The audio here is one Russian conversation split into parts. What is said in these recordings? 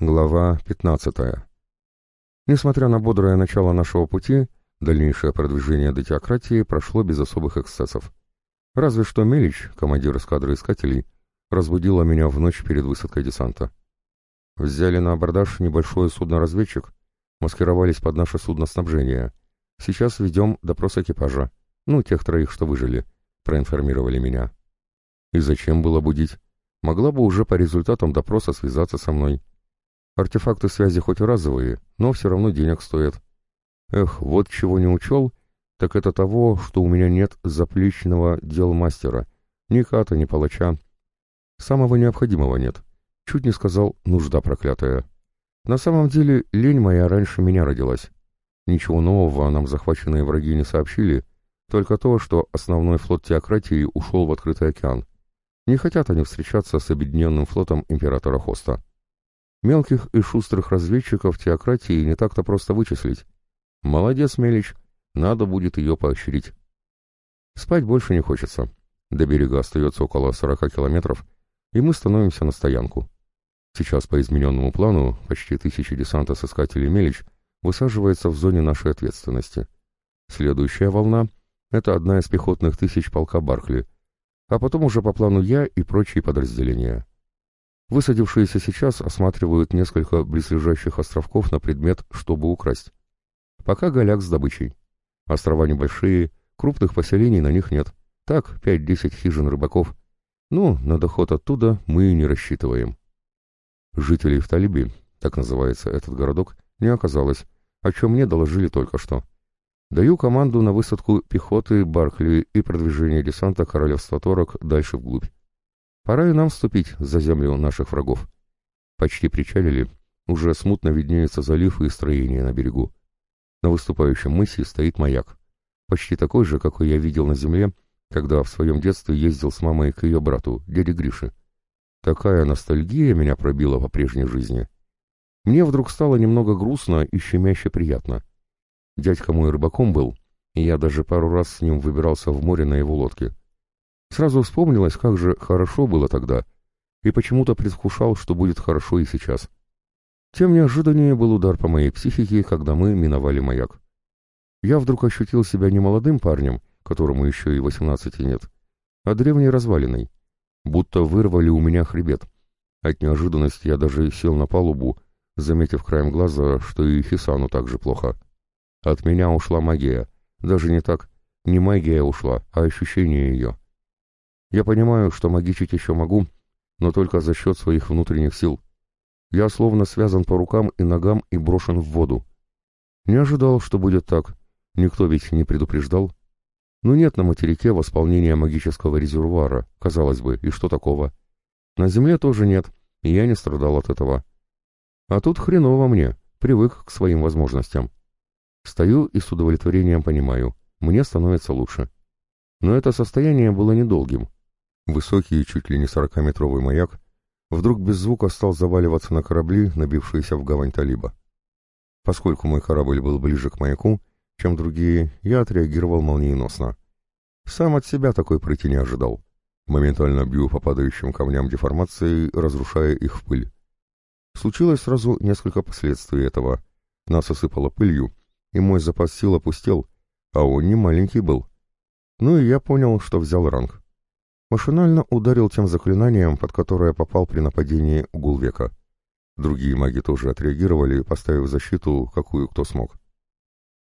Глава 15. Несмотря на бодрое начало нашего пути, дальнейшее продвижение до теократии прошло без особых эксцессов. Разве что Мелич, командир эскадры искателей, разбудила меня в ночь перед высадкой десанта. Взяли на абордаж небольшое судно-разведчик, маскировались под наше судно снабжения. Сейчас ведем допрос экипажа, ну, тех троих, что выжили, проинформировали меня. И зачем было будить? Могла бы уже по результатам допроса связаться со мной. Артефакты связи хоть и разовые, но все равно денег стоят. Эх, вот чего не учел, так это того, что у меня нет заплечного дел мастера, ни ката, ни палача. Самого необходимого нет. Чуть не сказал «нужда проклятая». На самом деле, лень моя раньше меня родилась. Ничего нового нам захваченные враги не сообщили, только то, что основной флот теократии ушел в открытый океан. Не хотят они встречаться с объединенным флотом императора Хоста. Мелких и шустрых разведчиков теократии не так-то просто вычислить. Молодец, Мелич, надо будет ее поощрить. Спать больше не хочется. До берега остается около 40 километров, и мы становимся на стоянку. Сейчас по измененному плану почти тысячи десанта с искателей Мелич высаживается в зоне нашей ответственности. Следующая волна — это одна из пехотных тысяч полка Баркли, а потом уже по плану я и прочие подразделения. Высадившиеся сейчас осматривают несколько близлежащих островков на предмет, чтобы украсть. Пока голяк с добычей. Острова небольшие, крупных поселений на них нет. Так, 5-10 хижин рыбаков. Ну, на доход оттуда мы и не рассчитываем. Жителей в Талибе, так называется этот городок, не оказалось, о чем мне доложили только что. Даю команду на высадку пехоты Баркли и продвижение десанта королевства Торок дальше вглубь. Пора и нам вступить за землю наших врагов. Почти причалили, уже смутно виднеется залив и строение на берегу. На выступающем мысе стоит маяк. Почти такой же, какой я видел на земле, когда в своем детстве ездил с мамой к ее брату, дяде Грише. Такая ностальгия меня пробила по прежней жизни. Мне вдруг стало немного грустно и щемяще приятно. Дядька мой рыбаком был, и я даже пару раз с ним выбирался в море на его лодке. Сразу вспомнилось, как же хорошо было тогда, и почему-то предвкушал, что будет хорошо и сейчас. Тем неожиданнее был удар по моей психике, когда мы миновали маяк. Я вдруг ощутил себя не молодым парнем, которому еще и восемнадцати нет, а древней развалиной. Будто вырвали у меня хребет. От неожиданности я даже сел на палубу, заметив краем глаза, что и Хисану так же плохо. От меня ушла магия. Даже не так. Не магия ушла, а ощущение ее. Я понимаю, что магичить еще могу, но только за счет своих внутренних сил. Я словно связан по рукам и ногам и брошен в воду. Не ожидал, что будет так. Никто ведь не предупреждал. Ну нет на материке восполнения магического резервуара, казалось бы, и что такого? На земле тоже нет, и я не страдал от этого. А тут хреново мне, привык к своим возможностям. Стою и с удовлетворением понимаю, мне становится лучше. Но это состояние было недолгим. Высокий, чуть ли не сорокаметровый маяк вдруг без звука стал заваливаться на корабли, набившиеся в гавань Талиба. Поскольку мой корабль был ближе к маяку, чем другие, я отреагировал молниеносно. Сам от себя такой пройти не ожидал. Моментально бью по падающим камням деформации, разрушая их в пыль. Случилось сразу несколько последствий этого. Нас осыпало пылью, и мой запас сил опустел, а он не маленький был. Ну и я понял, что взял ранг. Машинально ударил тем заклинанием, под которое попал при нападении Гулвека. Другие маги тоже отреагировали, поставив защиту, какую кто смог.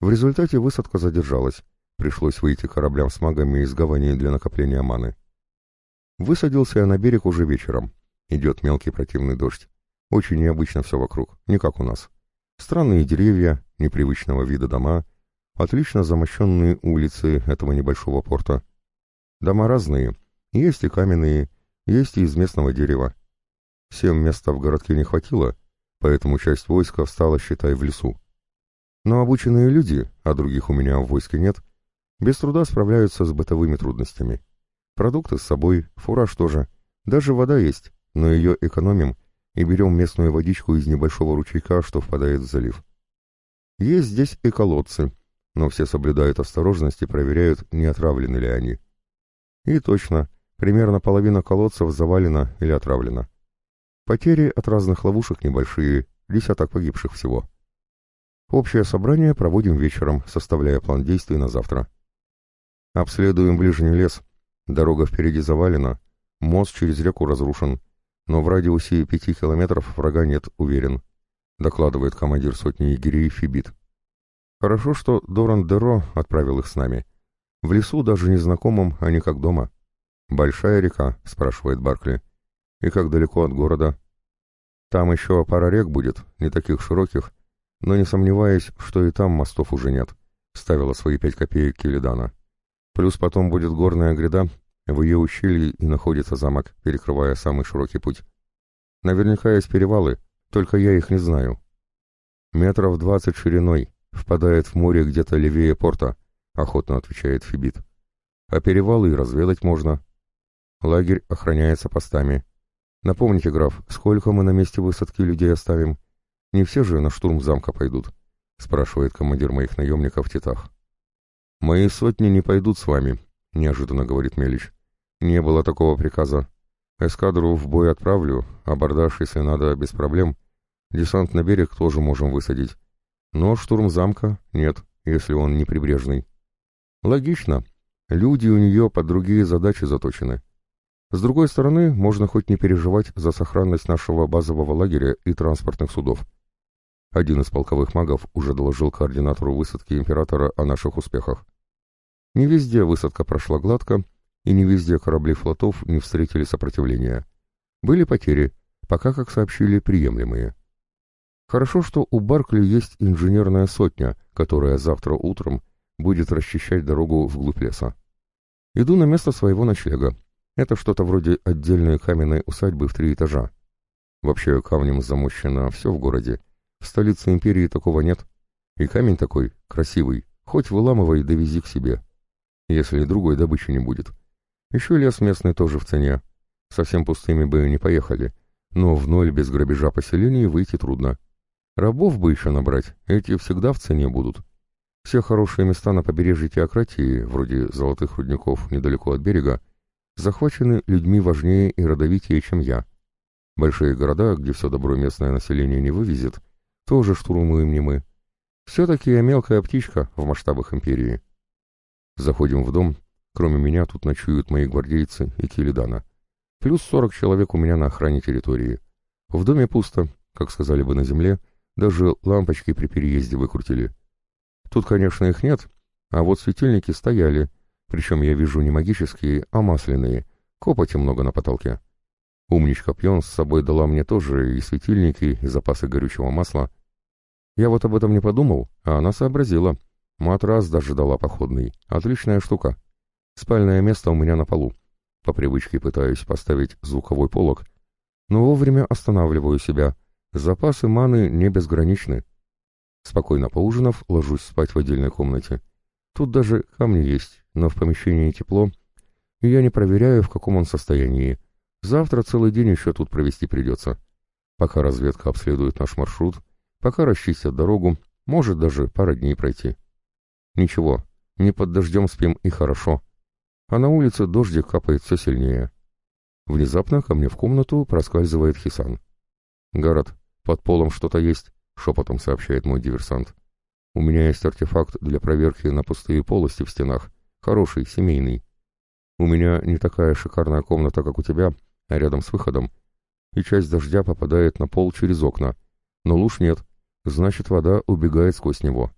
В результате высадка задержалась. Пришлось выйти кораблям с магами из гавани для накопления маны. Высадился я на берег уже вечером. Идет мелкий противный дождь. Очень необычно все вокруг, не как у нас. Странные деревья, непривычного вида дома, отлично замощенные улицы этого небольшого порта. Дома разные, есть и каменные, есть и из местного дерева. Всем места в городке не хватило, поэтому часть войска встала, считай, в лесу. Но обученные люди, а других у меня в войске нет, без труда справляются с бытовыми трудностями. Продукты с собой, фураж тоже. Даже вода есть, но ее экономим и берем местную водичку из небольшого ручейка, что впадает в залив. Есть здесь и колодцы, но все соблюдают осторожность и проверяют, не отравлены ли они. И точно, Примерно половина колодцев завалена или отравлена. Потери от разных ловушек небольшие, десяток погибших всего. Общее собрание проводим вечером, составляя план действий на завтра. Обследуем ближний лес. Дорога впереди завалена, мост через реку разрушен, но в радиусе пяти километров врага нет, уверен, докладывает командир сотни егерей Фибит. Хорошо, что Доран Деро отправил их с нами. В лесу даже незнакомым они как дома. «Большая река?» — спрашивает Баркли. «И как далеко от города?» «Там еще пара рек будет, не таких широких, но не сомневаюсь, что и там мостов уже нет», — ставила свои пять копеек Килидана. «Плюс потом будет горная гряда, в ее ущелье и находится замок, перекрывая самый широкий путь. Наверняка есть перевалы, только я их не знаю. Метров двадцать шириной, впадает в море где-то левее порта», — охотно отвечает Фибит. «А перевалы и разведать можно». Лагерь охраняется постами. Напомните, граф, сколько мы на месте высадки людей оставим? Не все же на штурм замка пойдут, спрашивает командир моих наемников в Титах. Мои сотни не пойдут с вами, неожиданно говорит Мелич. Не было такого приказа. Эскадру в бой отправлю, абордаж, если надо, без проблем. Десант на берег тоже можем высадить. Но штурм замка нет, если он не прибрежный. Логично. Люди у нее под другие задачи заточены. С другой стороны, можно хоть не переживать за сохранность нашего базового лагеря и транспортных судов. Один из полковых магов уже доложил координатору высадки императора о наших успехах. Не везде высадка прошла гладко, и не везде корабли флотов не встретили сопротивления. Были потери, пока, как сообщили, приемлемые. Хорошо, что у Баркли есть инженерная сотня, которая завтра утром будет расчищать дорогу вглубь леса. Иду на место своего ночлега, это что-то вроде отдельной каменной усадьбы в три этажа. Вообще камнем замощено все в городе. В столице империи такого нет. И камень такой, красивый, хоть выламывай да вези к себе. Если другой добычи не будет. Еще лес местный тоже в цене. Совсем пустыми бы не поехали. Но в ноль без грабежа поселений выйти трудно. Рабов бы еще набрать, эти всегда в цене будут. Все хорошие места на побережье теократии, вроде золотых рудников недалеко от берега, захвачены людьми важнее и родовитее, чем я. Большие города, где все добро местное население не вывезет, тоже штурмуем не мы. Все-таки я мелкая птичка в масштабах империи. Заходим в дом, кроме меня тут ночуют мои гвардейцы и Килидана. Плюс сорок человек у меня на охране территории. В доме пусто, как сказали бы на земле, даже лампочки при переезде выкрутили. Тут, конечно, их нет, а вот светильники стояли, причем я вижу не магические, а масляные. Копоти много на потолке. Умничка Пьон с собой дала мне тоже и светильники, и запасы горючего масла. Я вот об этом не подумал, а она сообразила. Матрас даже дала походный. Отличная штука. Спальное место у меня на полу. По привычке пытаюсь поставить звуковой полог, но вовремя останавливаю себя. Запасы маны не безграничны. Спокойно поужинав, ложусь спать в отдельной комнате. Тут даже камни есть, но в помещении тепло, и я не проверяю, в каком он состоянии. Завтра целый день еще тут провести придется. Пока разведка обследует наш маршрут, пока расчистят дорогу, может даже пара дней пройти. Ничего, не под дождем спим и хорошо. А на улице дождик капает все сильнее. Внезапно ко мне в комнату проскальзывает Хисан. «Гарат, под полом что-то есть», — шепотом сообщает мой диверсант. «У меня есть артефакт для проверки на пустые полости в стенах. Хороший, семейный. У меня не такая шикарная комната, как у тебя, а рядом с выходом. И часть дождя попадает на пол через окна. Но луж нет, значит вода убегает сквозь него.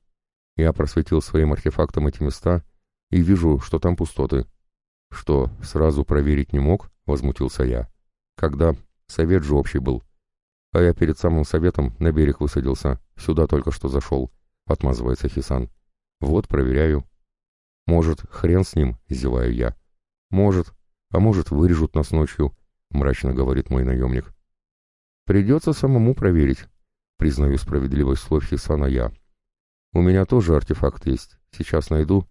Я просветил своим артефактом эти места и вижу, что там пустоты. Что, сразу проверить не мог? Возмутился я. Когда? Совет же общий был. А я перед самым советом на берег высадился. Сюда только что зашел. Отмазывается Хисан. Вот, проверяю. «Может, хрен с ним?» — зеваю я. «Может. А может, вырежут нас ночью», — мрачно говорит мой наемник. «Придется самому проверить», — признаю справедливость слов Хисана я. «У меня тоже артефакт есть. Сейчас найду.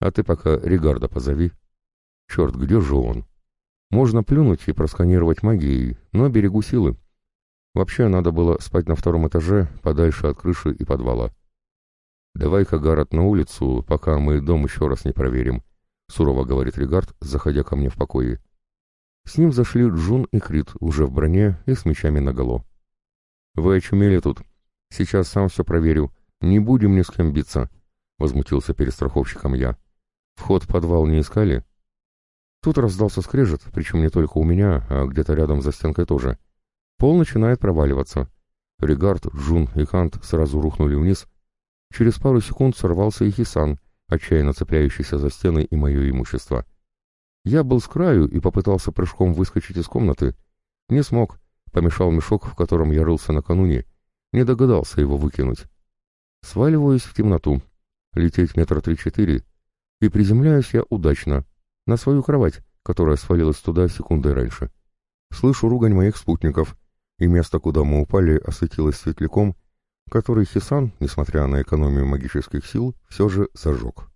А ты пока Регарда позови». «Черт, где же он?» «Можно плюнуть и просканировать магией, но берегу силы. Вообще, надо было спать на втором этаже, подальше от крыши и подвала». «Давай-ка, Гаррет, на улицу, пока мы дом еще раз не проверим», — сурово говорит Регард, заходя ко мне в покое. С ним зашли Джун и Крит, уже в броне и с мечами наголо. «Вы очумели тут. Сейчас сам все проверю. Не будем ни с кем биться», — возмутился перестраховщиком я. «Вход в подвал не искали?» Тут раздался скрежет, причем не только у меня, а где-то рядом за стенкой тоже. Пол начинает проваливаться. Регард, Джун и Хант сразу рухнули вниз. Через пару секунд сорвался и Хисан, отчаянно цепляющийся за стены и мое имущество. Я был с краю и попытался прыжком выскочить из комнаты. Не смог, помешал мешок, в котором я рылся накануне, не догадался его выкинуть. Сваливаюсь в темноту, лететь метра три-четыре, и приземляюсь я удачно, на свою кровать, которая свалилась туда секундой раньше. Слышу ругань моих спутников, и место, куда мы упали, осветилось светляком, который Хисан, несмотря на экономию магических сил, все же зажег.